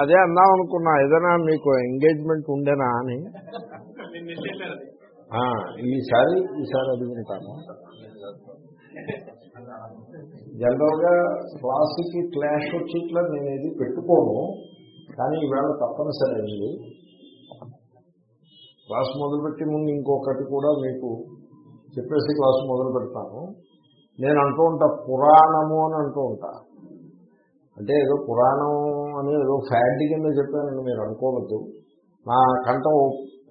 అదే అందాం అనుకున్నా ఏదైనా మీకు ఎంగేజ్మెంట్ ఉండేనా అని. ఈసారి ఈసారి అడుగుంటాను జనరల్గా క్లాసుకి క్లాష్ వచ్చేట్లా నేను ఇది పెట్టుకోను కానీ ఈవేళ తప్పనిసరి అయింది క్లాస్ మొదలుపెట్టి ముందు ఇంకొకటి కూడా మీకు చెప్పేసి క్లాస్ మొదలు పెడతాను. నేను అంటూ ఉంటా పురాణము అని అంటూ ఉంటా. అంటే ఏదో పురాణం అని ఏదో ఫ్యాడ్ కింద చెప్పానని మీరు అనుకోవద్దు. నా కంట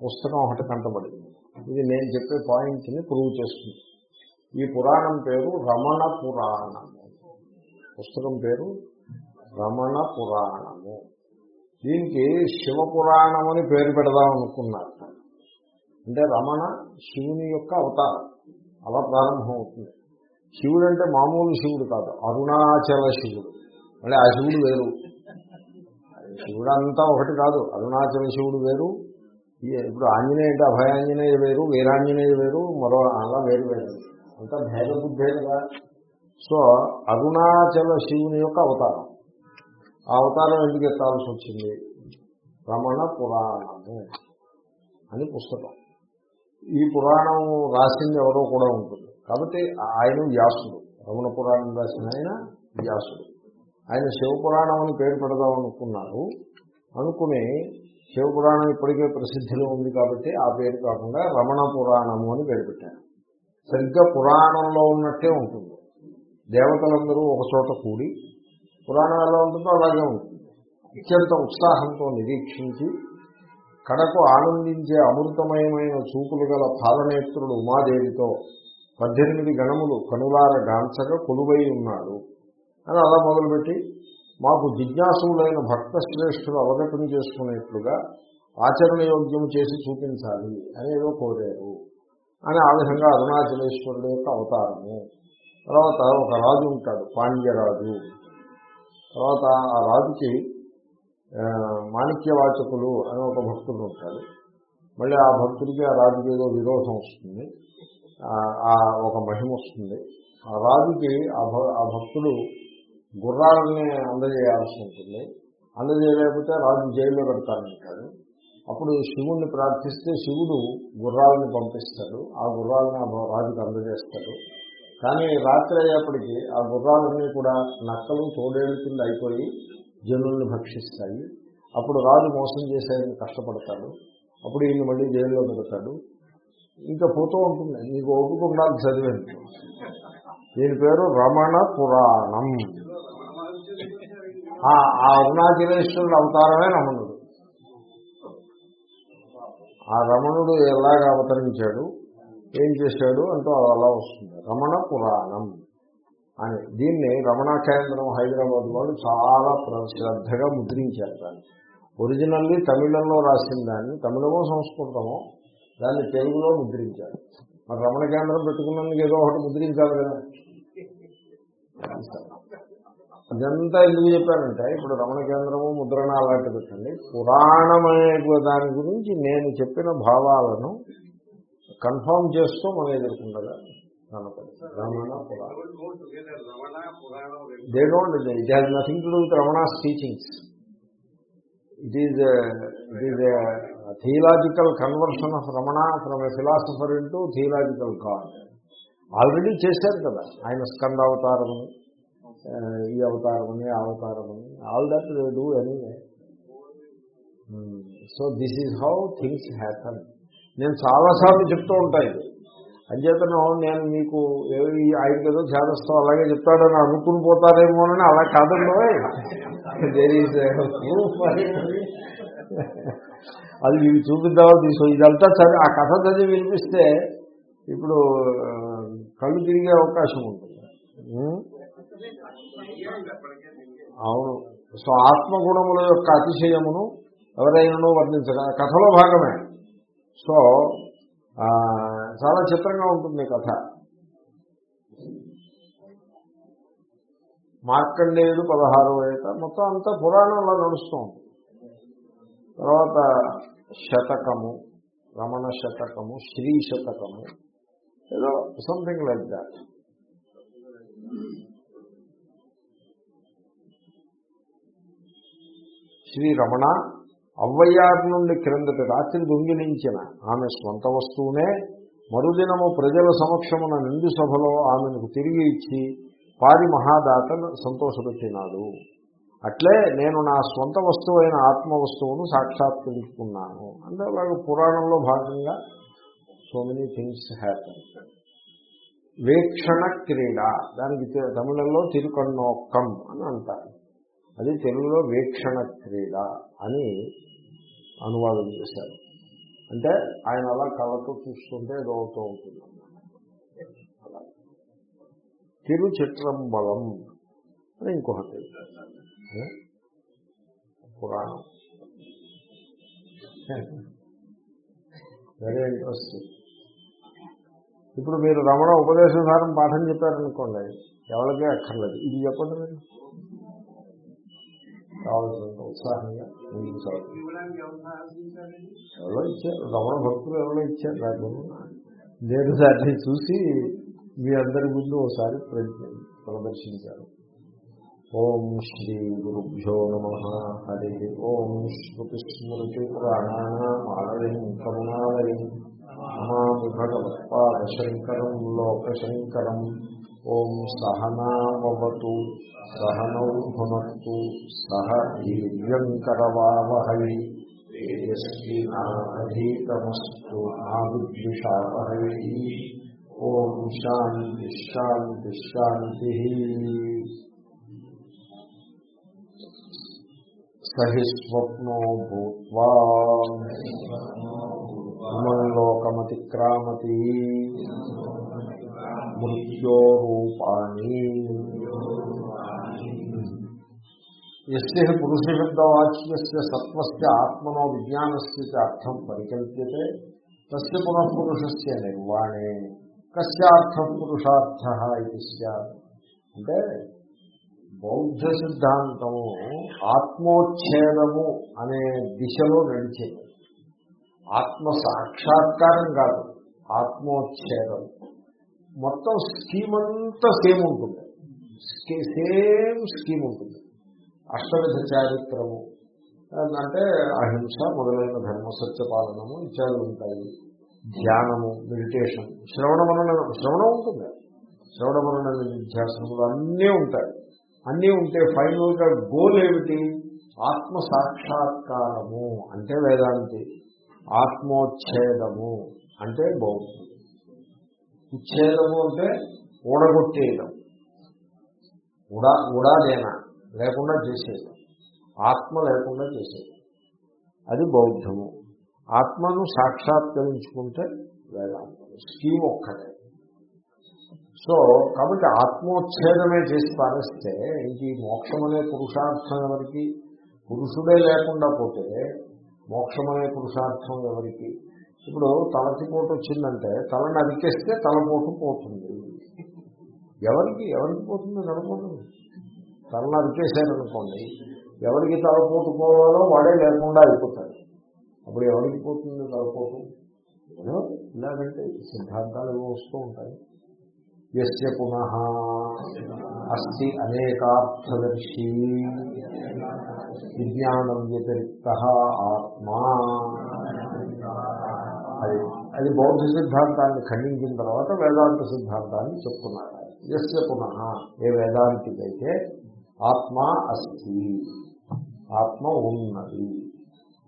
పుస్తకం ఒకటి కంటపడింది. ఇది నేను చెప్పే పాయింట్ని ప్రూవ్ చేస్తుంది ఈ పురాణం పేరు రమణ పురాణము. పుస్తకం పేరు రమణ పురాణము. దీనికి శివ పురాణం అని పేరు పెడదాం అనుకున్నారు. అంటే రమణ శివుని యొక్క అవతారం. అలా ప్రారంభం అవుతుంది శివుడు అంటే మామూలు శివుడు కాదు అరుణాచల శివుడు. మళ్ళీ ఆ శివుడు వేరు. శివుడు అంతా ఒకటి కాదు. అరుణాచల శివుడు వేరు. ఇప్పుడు ఆంజనేయ అంటే అభయాంజనేయ వేరు వీరాంజనేయ వేరు మరో అలా వేరు వేరు. అంతా భేద బుద్ధే కదా. సో అరుణాచల శివుని యొక్క అవతారం. ఆ అవతారం ఎందుకు ఎత్తాల్సి వచ్చింది? రమణ పురాణము అని పుస్తకం. ఈ పురాణం రాసింది ఎవరో కూడా ఉంటుంది. కాబట్టి ఆయన వ్యాసుడు. రమణ పురాణం రాసిన ఆయన వ్యాసుడు. ఆయన శివపురాణం అని పేరు పెడదాం అనుకున్నారు. అనుకుని శివపురాణం ఇప్పటికే ప్రసిద్ధిలో ఉంది కాబట్టి ఆ పేరు కాకుండా రమణ పురాణము అని పేరు పెట్టారు. సరిగ్గా పురాణంలో ఉన్నట్టే ఉంటుంది. దేవతలందరూ ఒక చోట కూడి పురాణం ఎలా ఉంటుందో అలాగే ఉంటుంది. అత్యంత ఉత్సాహంతో నిరీక్షించి కడకు ఆనందించే అమృతమయమైన చూపులు గల పాలనేత్రుడు ఉమాదేవితో పద్దెనిమిది గణములు కనులార గాంచగా కొలువై ఉన్నాడు. అని అలా మొదలుపెట్టి మాకు జిజ్ఞాసులైన భక్త శ్రేష్ఠులు అవగతం చేసుకునేట్లుగా ఆచరణ యోగ్యం చేసి చూపించాలి అనేదో కోరారు అని ఆ విధంగా అరుణాచలేశ్వరుడు యొక్క అవతారము. తర్వాత ఒక రాజు ఉంటాడు పాండ్యరాజు. తర్వాత ఆ రాజుకి మాణిక్యవాచకులు అని ఒక భక్తుడు ఉంటాడు. మళ్ళీ ఆ భక్తుడికి ఆ రాజుకి ఏదో విరోధం వస్తుంది. ఆ, ఆ ఒక మహిమ వస్తుంది. ఆ రాజుకి ఆ భ- ఆ భక్తుడు గుర్రాలని అందజేయాల్సి ఉంటుంది. అందజేయలేకపోతే రాజు జైల్లో పెడతానంటాడు అప్పుడు శివుణ్ణి ప్రార్థిస్తే శివుడు గుర్రాలను పంపిస్తాడు. ఆ గుర్రాలను రాజుకి అందజేస్తాడు. కానీ రాత్రి అయ్యేప్పటికీ ఆ గుర్రాలన్నీ కూడా నక్కలు తోడేళ్ళ కింద అయిపోయి జనుల్ని భక్షిస్తాయి. అప్పుడు రాజు మోసం చేసేందుకు కష్టపడతాడు. అప్పుడు ఈయన మళ్ళీ జైల్లో పెడతాడు. ఇంకా పోతూ ఉంటుంది. నీకు ఓపిక ఉండాలి చదివేందుకు దీని పేరు రమణ పురాణం. ఆ అరుణాచలేశ్వరుడు అవతారమే రమణుడు. ఆ రమణుడు ఎలాగ అవతరించాడు? ఏం చేశాడు? అంటూ అలా వస్తుంది. రమణ పురాణం అని. దీన్ని రమణ కేంద్రం హైదరాబాద్ వాళ్ళు చాలా ప్ర- శ్రద్ధగా ముద్రించారు దాన్ని. ఒరిజినల్లీ తమిళంలో రాసిన దాన్ని తమిళమో సంస్కృతమో దాన్ని తెలుగులో ముద్రించారు. మరి రమణ కేంద్రం పెట్టుకున్నందుకు ఏదో ఒకటి ముద్రించాలి కదా. అదంతా ఎందుకు చెప్పారంటే ఇప్పుడు రమణ కేంద్రము ముద్రణ అలాంటి పెట్టండి పురాణం దాని గురించి నేను చెప్పిన భావాలను కన్ఫర్మ్ చేస్తూ మనం ఎదుర్కొండగా రమణ పురాణం. They don't it has nothing to do with Ramana's teachings it is it is theological conversion of Ramana from a philosopher into theological god already చేశారు కదా ఆయన స్కంద ఈ అవతారమని ఆ అవతారమని. All that do anyway so this is how things happen నేను చాలాసార్లు చెప్తూ ఉంటాయి. అంచేతను నేను మీకు ఏ- ఈ ఆయనకి ఏదో చేదస్తాం అలాగే చెప్తాడని అనుకుని పోతారేమోనని అలా కాదండో దేర్ ఈజ్ అది మీకు చూపిద్దామో? తీసుకో ఇదంతా చదివి ఆ కథ చదివి వినిపిస్తే ఇప్పుడు కళ్ళు తిరిగే అవకాశం ఉంటుంది. Hmm? అవును. సో ఆత్మగుణముల యొక్క అతిశయమును ఎవరైనానో వర్ణించగా కథలో భాగమే. సో ఆ, చాలా చిత్రంగా ఉంటుంది కథ. మార్కండేయుడు పదహారు ఏట మొత్తం అంతా పురాణంలో నడుస్తూ ఉంటుంది తర్వాత శతకము రమణ శతకము శ్రీ శతకము ఏదో something like that Sri Ramana అవ్వయ్యారు నుండి క్రిందటి రాత్రి దొంగిలించిన ఆమె స్వంత వస్తువునే మరుదినము ప్రజల సమక్షమున నిండు సభలో ఆమెను తిరిగి ఇచ్చి పారి మహాదాతను సంతోషపెట్టినాడు. అట్లే నేను నా స్వంత వస్తువైన ఆత్మ వస్తువును సాక్షాత్కరించుకున్నాను. అంటే అలాగే పురాణంలో భాగంగా సో మెనీ థింగ్స్ హ్యాపన్ వీక్షణ క్రీడ దానికి తమిళంలో తిరుకన్నోక్కం అని అంటారు. అది తెలుగులో వీక్షణ క్రీడ అని అనువాదం చేశారు. అంటే ఆయన అలా కళ్ళతో చూస్తుంటే ఏదో అవుతూ ఉంటుంది తిరు చిత్రంబలం అని ఇంకొకటి. పురాణం. వెరీ ఇంట్రెస్టింగ్ ఇప్పుడు మీరు రమణ ఉపదేశసారం పాఠం చెప్పారనుకోండి ఎవరికే అక్కర్లేదు. ఇది చెప్పండి మీరు. కావలసినంత ఉత్సాహంగా ముందుకు సాగు ఎవరో ఇచ్చారు రమణ భక్తులు ఎవరో ఇచ్చారు నాకు నేను దాన్ని చూసి మీ అందరి ముందు ఒకసారి ప్రదర్శించారు. ఓం శ్రీ గురుభ్యో నమ. హరి ఓం శృతి స్మృతి పురాణానామాలయం కరుణాలయం నమామి భగవత్పాదశంకరం లోకశంకరం ఓం సహనావతు సహనౌ భునత్తు సహ దీర్ఘంకరవావహై తేజస్వీనాధీతమస్తు నా విద్విషావహై ఓం శాంతి శాంతి శాంతి సహి స్వప్నో భూత్వా లోకమతిక్రామతి మృత్యో మృత్యోరూపాణి ఎస్య పురుషశబ్దవాచ్యస్య సత్వస్ ఆత్మనో విజ్ఞానస్య అర్థం పరికల్ప్యతే. తస్ పునఃపురుషస్ నిర్వాణే. కస్యార్థ పురుషార్థ ఇది అంటే బౌద్ధ సిద్ధాంతము ఆత్మోచ్ఛేదము అనే దిశలో నడిచేది. ఆత్మ సాక్షాత్కారం కాదు ఆత్మోచ్ఛేదం మొత్తం స్కీమ్ అంతా సేమ్ ఉంటుంది. సేమ్ స్కీమ్ ఉంటుంది. అష్టవిధ చారిత్రము అంటే అహింస మొదలైన ధర్మ సత్యపాలనము ఇత్యాది ఉంటాయి. ధ్యానము మెడిటేషన్ శ్రవణ మనన శ్రవణం ఉంటుంది. శ్రవణ మనన నిధ్యాసనములు అన్నీ ఉంటాయి. అన్నీ ఉంటే ఫైనల్గా గోల్ ఏమిటి? ఆత్మ సాక్షాత్కారము. అంటే వేదాంతి ఆత్మోచ్ఛేదము. అంటే బౌద్ధం. ఉచ్ఛేదము అంటే ఊడగొట్టేయడం. ఉడా ఉడాదేనా లేకుండా చేసేయడం. ఆత్మ లేకుండా చేసేయడం. అది బౌద్ధము. ఆత్మను సాక్షాత్కరించుకుంటే వేదాంతం స్కీమ్ ఒక్కటే. సో కాబట్టి ఆత్మోచ్ఛేదమే చేసి పారేస్తే ఇంక ఈ మోక్షం అనే పురుషార్థం ఎవరికి? పురుషుడే లేకుండా పోతే మోక్షం అనే పురుషార్థం ఎవరికి? ఇప్పుడు తలకి పోటు వచ్చిందంటే తలని అరికేస్తే తలపోటు పోతుంది. ఎవరికి ఎవరికి పోతుంది తలపోటు తల అరికేశారనుకోండి ఎవరికి తలపోటు పోవాలో వాడే లేకుండా అయిపోతాడు. అప్పుడు ఎవరికి పోతుంది తలపోటు ఇలాగంటే సిద్ధాంతాలు ఏవో వస్తూ ఉంటాయి. ఎస్య పునః అస్తి అనేకార్థదర్శి విజ్ఞానం వ్యతిరిక్త ఆత్మా. అది. అది బౌద్ధ సిద్ధాంతాన్ని ఖండించిన తర్వాత వేదాంత సిద్ధాంతాన్ని చెప్తున్నారు. ఎస్య పునః ఏ వేదాంతికైతే ఆత్మ అస్థి ఆత్మ ఉన్నది.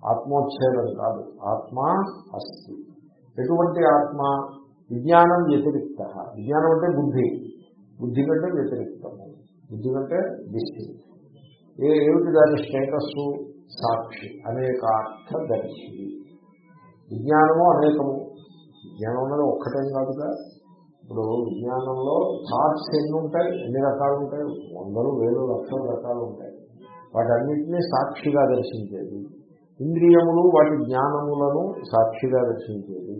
ఆత్మోచ్ఛేదం కాదు ఆత్మ అస్థి ఎటువంటి ఆత్మ? విజ్ఞానం వ్యతిరిక్త. విజ్ఞానం అంటే బుద్ధి. బుద్ధి కంటే వ్యతిరిక్తము. బుద్ధి కంటే దిష్టి. ఏ ఏమిటి దాని స్టేటస్ సాక్షి. అనేకార్థదర్శి విజ్ఞానము అనేకము. విజ్ఞానం అనేది ఒక్కటేం కాదుగా. ఇప్పుడు విజ్ఞానంలో థాట్స్ ఎన్ని ఉంటాయి? ఎన్ని రకాలు ఉంటాయి? వందలు వేలు లక్షల రకాలు ఉంటాయి. వాటన్నిటినీ సాక్షిగా దర్శించేది. ఇంద్రియములు వాటి జ్ఞానములను సాక్షిగా దర్శించేది.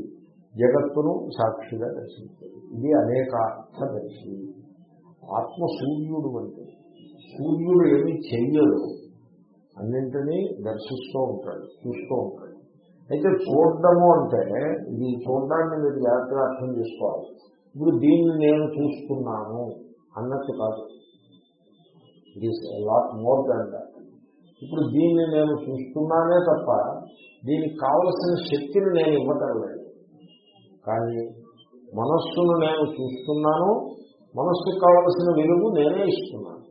జగత్తును సాక్షిగా దర్శించేది. ఇది అనేకార్థదర్శి ఆత్మ సూర్యుడు అంటే సూర్యుడు ఏమీ చెయ్యడు. అన్నింటినీ దర్శిస్తూ ఉంటాడు చూస్తూ ఉంటాడు. అయితే చూడడము అంటే ఇది చూడడాన్ని మీరు జాగ్రత్తగా అర్థం చేసుకోవాలి. ఇప్పుడు దీన్ని నేను చూస్తున్నాను అన్నట్టు కాదు. It is lot more than that ఇప్పుడు దీన్ని నేను చూస్తున్నానే తప్ప దీనికి కావలసిన శక్తిని నేను ఇవ్వటం లేదు. కానీ మనస్సును నేను చూస్తున్నాను మనస్సుకు కావలసిన వెలుగు నేనే ఇస్తున్నాను.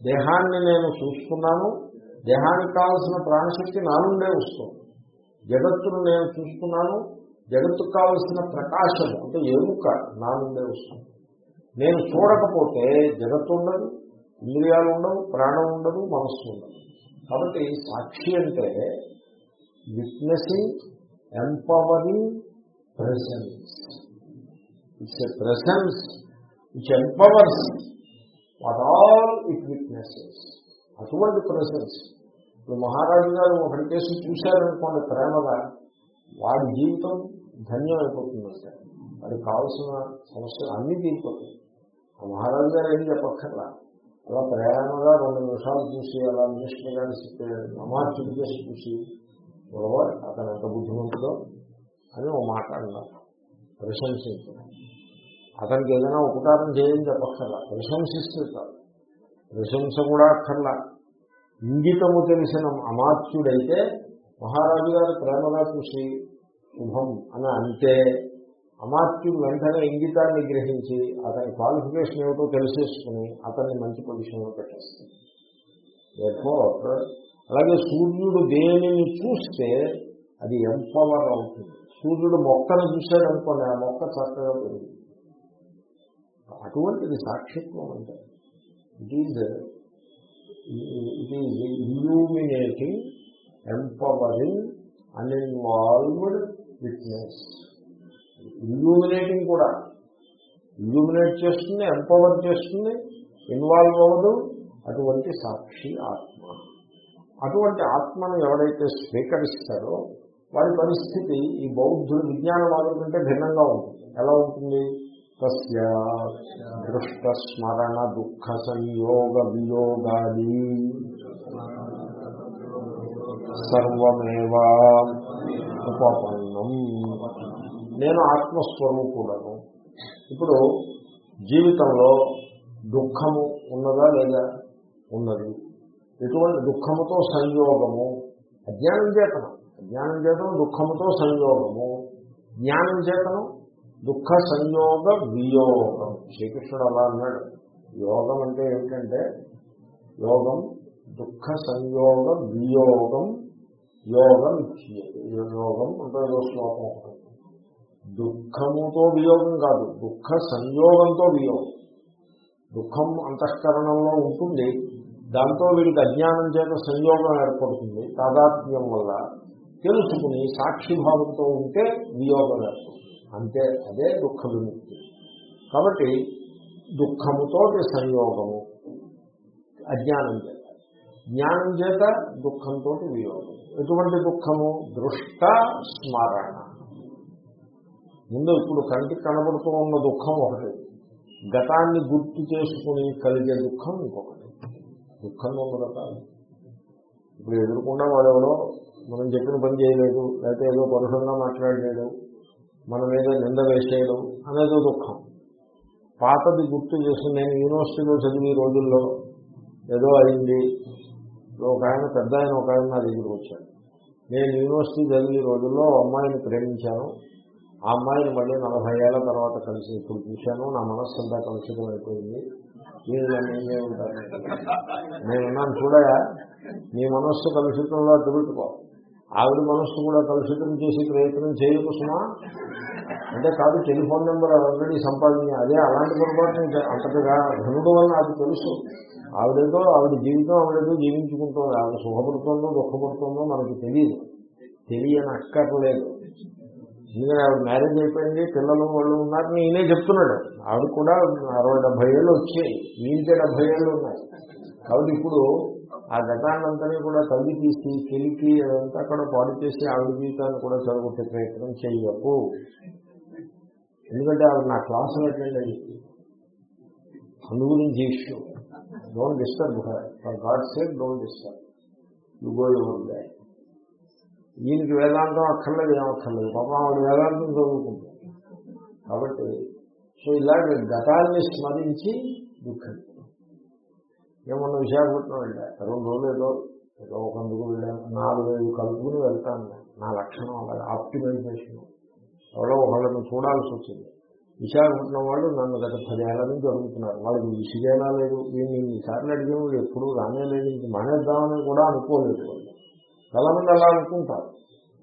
దేహాన్ని నేను చూస్తున్నాను దేహానికి కావలసిన ప్రాణశక్తి నా నుండే వస్తుంది. జగత్తును నేను చూసుకున్నాను జగత్తుకు కావలసిన ప్రకాశం అంటే ఎముక నా నుండే వస్తుంది. నేను చూడకపోతే జగత్తు ఉండదు ఇంద్రియాలు ఉండవు ప్రాణం ఉండదు మనస్సు ఉండదు. కాబట్టి సాక్షి అంటే witnessing empowering presence it's a presence it's empowers what all it witnesses అటువంటి ప్రెసెన్స్ ఇప్పుడు మహారాజు గారు ఒకటి కేసు చూశారనుకోండి ప్రేమగా వాడి జీవితం ధన్యమైపోతుందంటే వాడికి కావాల్సిన సమస్యలు అన్నీ తీరిపోతాయి. ఆ మహారాజు గారు ఏం చెప్పక్కర్లా. అలా ప్రేమగా రెండు నిమిషాలు చూసి అలా మినిస్టర్ గారిని చెప్పే అమార్చుడు చేసి చూసి గొడవ అతను ఎంత బుద్ధిమంతుడో అని ఓ మాట అన్నారు. ప్రశంసించడం అతనికి ఏదైనా ఉపకారం చేయని చెప్పక్కర్లా. ప్రశంసిస్తే కాదు ప్రశంస కూడా అక్కర్లా. ఇంగితము తెలిసిన అమాత్యుడైతే మహారాజు గారు ప్రేమగా చూసి శుభం అని అంటే అమాత్యుడు వెంటనే ఇంగితాన్ని గ్రహించి అతని క్వాలిఫికేషన్ ఏమిటో తెలిసేసుకుని అతన్ని మంచి పొజిషన్లో పెట్టేస్తుంది అలాగే సూర్యుడు దేనిని చూస్తే అది ఎంపవర్ అవుతుంది. సూర్యుడు మొక్కను చూశాడు అనుకోండి ఆ మొక్క చక్కగా పెరిగింది అటువంటిది సాక్షిత్వం అంటే it is it is illuminating empowering uninvolved witness illuminating కూడా. ఇల్యూమినేట్ చేస్తుంది ఎంపవర్ చేస్తుంది ఇన్వాల్వ్ అవ్వదు. అటువంటి సాక్షి ఆత్మ. అటువంటి ఆత్మను ఎవరైతే స్వీకరిస్తారో వారి పరిస్థితి ఈ బౌద్ధుడు విజ్ఞానవాదం కంటే భిన్నంగా ఉంటుంది. ఎలా ఉంటుంది? తస్య దృష్ట స్మరణ దుఃఖ సంయోగ వియోగాది సర్వమేవా ఉపపన్నం నేను ఆత్మస్వరూపుడను. ఇప్పుడు జీవితంలో దుఃఖము ఉన్నదా లేదా? ఉన్నది. ఎటువంటి దుఃఖముతో సంయోగము? అజ్ఞానం చేతనం. అజ్ఞానం చేతనం దుఃఖముతో సంయోగము. జ్ఞానం చేతనం దుఃఖ సంయోగ వియోగం. శ్రీకృష్ణుడు అలా అన్నాడు. యోగం అంటే ఏమిటంటే యోగం దుఃఖ సంయోగ వియోగం యోగం యోగం అంటే ఏదో శ్లోకం దుఃఖముతో వియోగం కాదు దుఃఖ సంయోగంతో వియోగం. దుఃఖం అంతఃకరణంలో ఉంటుంది. దాంతో వీడికి అజ్ఞానం చేత సంయోగం ఏర్పడుతుంది. తాదాత్మ్యం వల్ల తెలుసుకుని సాక్షిభావంతో ఉంటే వియోగం ఏర్పడుతుంది. అంతే అదే దుఃఖ విముక్తి కాబట్టి దుఃఖముతోటి సంయోగము అజ్ఞానం చేత. జ్ఞానం చేత దుఃఖంతో వియోగం. ఎటువంటి దుఃఖము? దృష్ట స్మరణ. ముందు ఇప్పుడు కంటికి కనబడుతూ ఉన్న దుఃఖం ఒకటి. గతాన్ని గుర్తు చేసుకుని కలిగే దుఃఖం ఇంకొకటి. దుఃఖం రెండు రకాలు. ఇప్పుడు ఎదురుకుండా వాడెవరో మనం చెప్పిన పని చేయలేదు లేకపోతే ఏదో పరుషంగా మాట్లాడలేదు. మన మీద నింద వేసేయడం అనేది దుఃఖం. పాతది గుర్తు చేసి నేను యూనివర్సిటీలో చదివే రోజుల్లో ఏదో అయింది. ఒక ఆయన పెద్ద ఆయన ఒక ఆయన నా దగ్గరికి వచ్చాడు. నేను యూనివర్సిటీ చదివే రోజుల్లో అమ్మాయిని ప్రేమించాను. ఆ అమ్మాయిని మళ్ళీ నలభై ఏళ్ళ తర్వాత కలిసి ఇప్పుడు చూశాను. నా మనస్సు అంతా కలుషితం అయిపోయింది. నేను ఉంటాను నేనున్నాను చూడయా? నీ మనస్సు కలుషితంలో అడ్డుపెట్టుకో. ఆవిడ మనస్సు కూడా కలుషితం చేసే ప్రయత్నం చేయకు సుమా అంటే కాదు టెలిఫోన్ నెంబర్ ఆల్రెడీ సంపాదించి అదే అలాంటి పొరపాటు అంతటిగా ధనుడు వల్ల అది తెలుసు. ఆవిడేదో ఆవిడ జీవితం ఆవిడేదో జీవించుకుంటుంది. ఆవిడ సుఖపడుతుందో దుఃఖపడుతుందో మనకి తెలియదు. తెలియని అక్కర్లేదు ఎందుకంటే ఆవిడ మ్యారేజ్ అయిపోయింది పిల్లలు వాళ్ళు ఉన్నారు. నేనే చెప్తున్నాడు. ఆవిడ కూడా అరవై డెబ్బై ఏళ్ళు వచ్చాయి. ఈయనకే డెబ్బై ఏళ్ళు ఉన్నాయి. కాబట్టి ఇప్పుడు ఆ ఘటాన్నంతని కూడా తల్లి తీసి కెలికి అదంతా కూడా పాడు చేసి ఆవిడ జీవితాన్ని కూడా చదవగొట్టే ప్రయత్నం చేయకు ఎందుకంటే ఆవిడ నా క్లాసులు అటెండ్ అయ్యింది అందు గురించి issue. Don't disturb her for God sake don't disturb you go your day ఈయనకి వేదాంతం అక్కర్లేదు ఏమక్కర్లేదు పాపం ఆవిడ వేదాంతం చదువుకుంటుంది. కాబట్టి సో ఇలాగే గతాన్ని స్మరించి దుఃఖం ఏమన్నా విశాఖపట్నం వెళ్ళా రెండు రోజులు ఏదో ఏదో ఒక అందుకు వెళ్ళాను నాలుగు ఐదు కలుపుకుని వెళ్తాను నా లక్షణం అలాగే ఆప్టిమైజేషన్. ఎవరో ఒకళ్ళని చూడాల్సి వచ్చింది. విశాఖపట్నం వాళ్ళు నన్ను గత పదేళ్ళ నుంచి అడుగుతున్నారు. వాళ్ళకి విసిగేనా లేదు వీళ్ళు సార్లు అడిగాము ఎప్పుడు రానే లేదు ఇంక మానేద్దామని కూడా అనుకోలేదు వాళ్ళు. చాలా అలా అనుకుంటారు.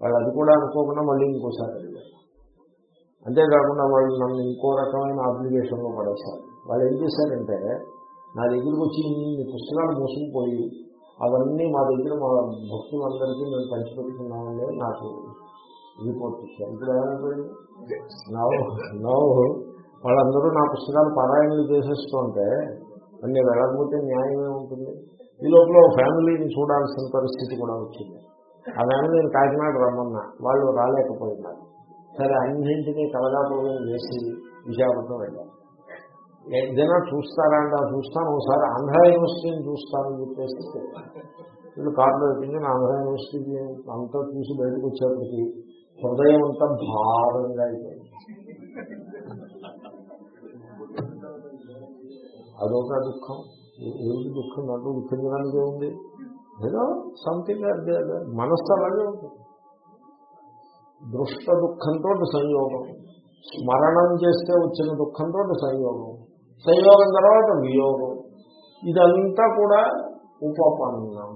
వాళ్ళు అది కూడా అనుకోకుండా మళ్ళీ ఇంకోసారి అడిగారు. అంతేకాకుండా వాళ్ళు నన్ను ఇంకో రకమైన అప్లికేషన్లో పడేశారు. వాళ్ళు ఏం చేశారంటే నా దగ్గరికి వచ్చి ఇన్ని పుస్తకాలు మోసుకుపోయి అవన్నీ మా దగ్గర మా భక్తులందరికీ మేము పంచిపెట్టుకున్నామని నాకు రిపోర్ట్ ఇచ్చారు ఇప్పుడు ఏమైపోయింది నవ్వు నవ్వు వాళ్ళందరూ నా పుస్తకాలు పారాయణలు చేసేస్తుంటే నేను వెళ్ళకపోతే న్యాయమే ఉంటుంది ఈ లోపల ఫ్యామిలీని చూడాల్సిన పరిస్థితి కూడా వచ్చింది. ఆ ఫ్యామిలీ నేను కాకినాడ రమ్మన్నా వాళ్ళు రాలేకపోయినారు. సరే అన్నింటినీ కలగాపులం చేసి విశాఖపట్నం వెళ్ళాను ఏదైనా చూస్తారా అంటే ఆ చూస్తాను ఒకసారి ఆంధ్ర యూనివర్సిటీని చూస్తానని చెప్పేసి వీళ్ళు కార్లో ఎక్కించి ఆంధ్ర యూనివర్సిటీ అంతా చూసి బయటకు వచ్చేప్పటికి హృదయం అంతా భారంగా అయిపోయింది. అదొక దుఃఖం. ఏమిటి దుఃఖం? నాకు దుఃఖించడానికి ఉంది? ఏదో సంథింగ్ అదే మనస్సు అలాగే ఉంటుంది దృష్ట దుఃఖంతో సంయోగం. స్మరణం చేస్తే వచ్చిన దుఃఖంతో సంయోగం. సంయోగం తర్వాత వియోగం. ఇదంతా కూడా ఉపపన్నం.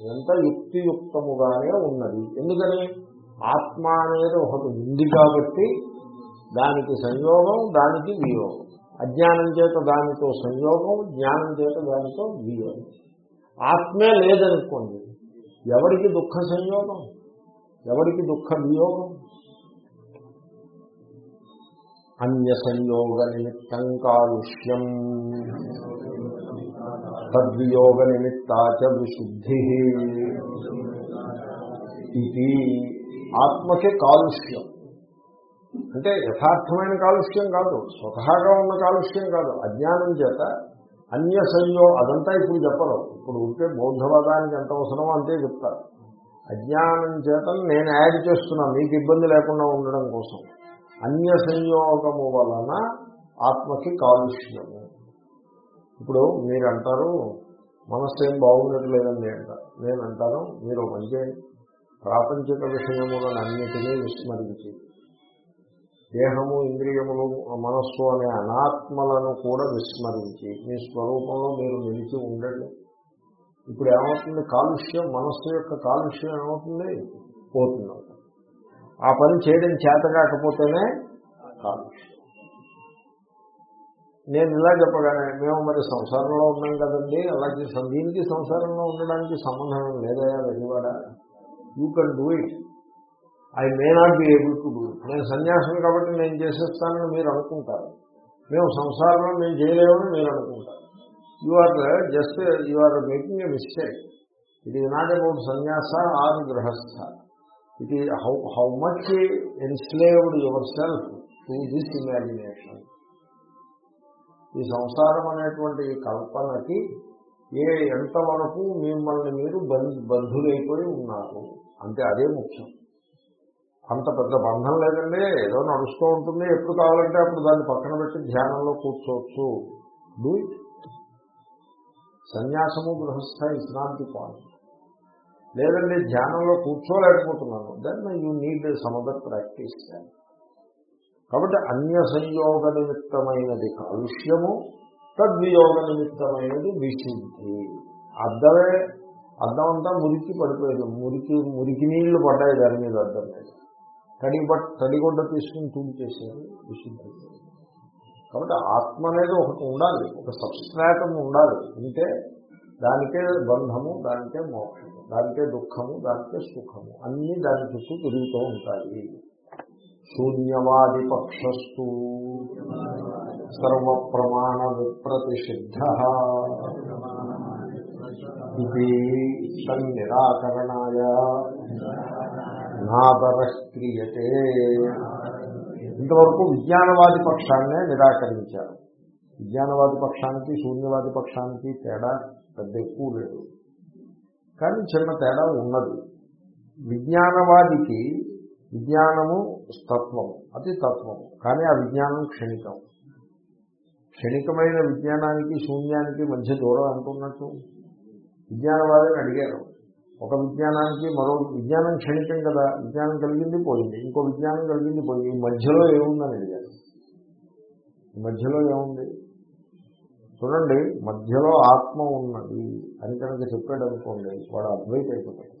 ఇదంతా యుక్తియుక్తముగానే ఉన్నది. ఎందుకని? ఆత్మ అనేది ఒకటి ఉంది కాబట్టి దానికి సంయోగం దానికి వియోగం. అజ్ఞానం చేత దానితో సంయోగం జ్ఞానం చేత దానితో వియోగం. ఆత్మే లేదనుకోండి ఎవరికి దుఃఖ సంయోగం? ఎవరికి దుఃఖ వియోగం? అన్యసంయోగ నిమిత్తం కాలుష్యం తద్వియోగ నిమిత్తాచ విశుద్ధి ఇది ఆత్మకి కాలుష్యం అంటే యథార్థమైన కాలుష్యం కాదు స్వతహాగా ఉన్న కాలుష్యం కాదు అజ్ఞానం చేత అన్య సంయో అదంతా ఇప్పుడు చెప్పరు. ఇప్పుడు ఉంటే బౌద్ధవాదానికి ఎంత అవసరమో అంతే చెప్తారు. అజ్ఞానం చేత నేను యాడ్ చేస్తున్నా మీకు ఇబ్బంది లేకుండా ఉండడం కోసం. అన్య సంయోగము వలన ఆత్మకి కాలుష్యము. ఇప్పుడు మీరు అంటారు మనస్సు ఏం బాగుండట్లేదండి అంటారు నేను అంటాను మీరు మంచి ప్రాపంచిక విషయములను అన్నిటినీ విస్మరించి దేహము ఇంద్రియములు మనస్సు అనే అనాత్మలను కూడా విస్మరించి మీ స్వరూపంలో మీరు నిలిచి ఉండండి. ఇప్పుడు ఏమవుతుంది? కాలుష్యం మనస్సు యొక్క కాలుష్యం ఏమవుతుంది? పోతుంది ఆ పని చేయడం చేత కాకపోతేనే కాదు. నేను ఇలా చెప్పగానే మేము మరి సంసారంలో ఉన్నాం కదండి అలాగే దీనికి సంసారంలో ఉండడానికి సంబంధం లేదయా వెలివాడా you can do it I may not be able to do it నేను సన్యాసం కాబట్టి నేను చేసేస్తానని మీరు అనుకుంటారు. మేము సంసారంలో మేము చేయలేమని మీరు అనుకుంటారు. You are just you are making a mistake it is not about సన్యాస ఆర్ గృహస్థ it is how how much enslaved yourself to this imagination ఈ సంసారం అనేటువంటి కల్పనకి ఏ ఎంతవరకు మిమ్మల్ని మీరు బంధు బంధులైపోయి ఉన్నారు? అంటే అదే ముఖ్యం. అంత పెద్ద బంధం లేదండి. ఏదో నడుస్తూ ఉంటుంది. ఎప్పుడు కావాలంటే అప్పుడు దాన్ని పక్కన పెట్టి ధ్యానంలో కూర్చోవచ్చు. డూ ఇట్ సన్యాసము గృహస్థ ఇస్ నాట్ ది పాయింట్. లేదండి ధ్యానంలో కూర్చోలేకపోతున్నాను. Then you need some other practice కాబట్టి అన్య సంయోగ నిమిత్తమైనది కాలుష్యము తద్వియోగ నిమిత్తమైనది విశుద్ధి. అద్దమే అద్దం అంతా మురికి పడిపోయేది. మురికి మురికి నీళ్ళు పడ్డాయి దాని మీద అద్దం మీద తడి బట్ తడిగొడ్డ తీసుకుని తూడి చేసేది విశుద్ధి. కాబట్టి ఆత్మ అనేది ఒకటి ఉండాలి. ఒక సబ్స్ట్రాటం ఉండాలి. ఉంటే దానికే బంధము దానికే మోక్షం. దానికే దుఃఖము దానికే సుఖము. అన్నీ దాని చుట్టూ తిరుగుతూ ఉంటాయి. శూన్యవాది సర్వ ప్రమాణ విప్రతిషిద్ధ ఇది తన్నిరాకరణాయ నాదరక్రియతే. ఇంతవరకు విజ్ఞానవాది పక్షాన్నే నిరాకరించారు. విజ్ఞానవాది పక్షానికి శూన్యవాది పక్షానికి తేడా పెద్ద ఎక్కువ లేదు. కానీ చిన్న తేడా ఉన్నది. విజ్ఞానవాదికి విజ్ఞానము తత్వం అతి తత్వం. కానీ ఆ విజ్ఞానం క్షణికం. క్షణికమైన విజ్ఞానానికి శూన్యానికి మధ్య దూరం అంటున్నట్టు విజ్ఞానవాదని అడిగారు. ఒక విజ్ఞానానికి మరో విజ్ఞానం క్షణికం కదా విజ్ఞానం కలిగింది పోయింది. ఇంకో విజ్ఞానం కలిగింది పోయింది. ఈ మధ్యలో ఏముందని అడిగారు? ఈ మధ్యలో ఏముంది? చూడండి మధ్యలో ఆత్మ ఉన్నది అని కనుక చెప్పాడు అనుకోండి వాడు అద్వైత అయిపోతాడు.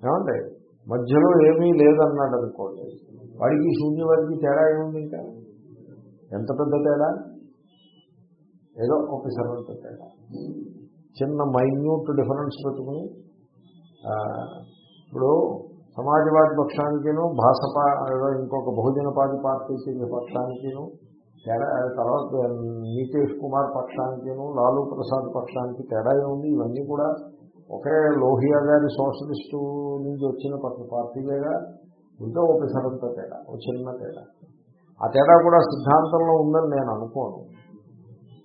ఏమండి? మధ్యలో ఏమీ లేదన్నాడు అనుకోండి వాడికి శూన్యవాడికి తేడా ఏముంది ఇంకా? ఎంత పెద్ద తేడా? ఏదో ఒక సర్వంత తేడా. చిన్న మైన్యూట్ డిఫరెన్స్ పెట్టుకుని ఇప్పుడు సమాజవాది పక్షానికిను భాసపా ఏదో ఇంకొక బహుజనపాది పార్టీకి పక్షానికిను తేడా తర్వాత నీతేష్ కుమార్ పక్షానికిను లాలూ ప్రసాద్ పక్షానికి తేడా ఉంది ఇవన్నీ కూడా ఒకే లోహియా గారి సోషలిస్టు నుంచి వచ్చిన పార్టీలేగా ఇంకా ఒక సరంత తేడా ఒక చిన్న తేడా. ఆ తేడా కూడా సిద్ధాంతంలో ఉందని నేను అనుకోను.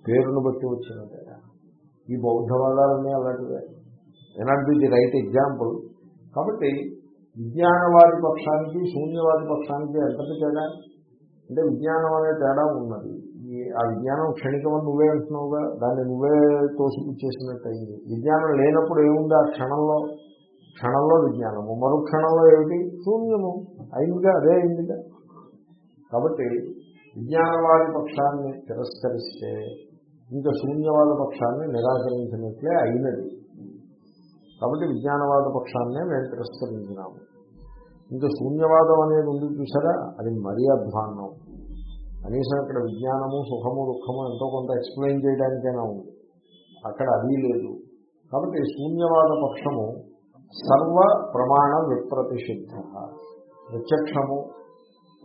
పేరును బట్టి వచ్చిన తేడా. ఈ బౌద్ధవాదాలన్నీ అలాంటివే. ఎనాట్ బి ది రైట్ ఎగ్జాంపుల్. కాబట్టి విజ్ఞానవాది పక్షానికి శూన్యవాది పక్షానికి ఎంతటి తేడా? అంటే విజ్ఞానం అనే తేడా ఉన్నది. ఈ ఆ విజ్ఞానం క్షణికమని నువ్వే అంటున్నావుగా దాన్ని నువ్వే తోసిపుచ్చేసినట్టు అయింది విజ్ఞానం లేనప్పుడు ఏముంది ఆ క్షణంలో? క్షణంలో విజ్ఞానము. మరో క్షణంలో ఏమిటి? శూన్యము. అయిందిగా? అదే అయిందిగా? కాబట్టి విజ్ఞానవాది పక్షాన్ని తిరస్కరిస్తే ఇంకా శూన్యవాద పక్షాన్ని నిరాకరించినట్లే అయినది. కాబట్టి విజ్ఞానవాద పక్షాన్నే మేము తిరస్కరించినాము. ఇంకా శూన్యవాదం అనేది ఉంది చూసారా? అది మరీ అధ్వాన్నం. కనీసం ఇక్కడ విజ్ఞానము సుఖము దుఃఖము ఎంతో కొంత ఎక్స్ప్లెయిన్ చేయడానికైనా ఉంది. అక్కడ అది లేదు. కాబట్టి శూన్యవాద పక్షము సర్వ ప్రమాణ విప్రతిషిద్ధ. ప్రత్యక్షము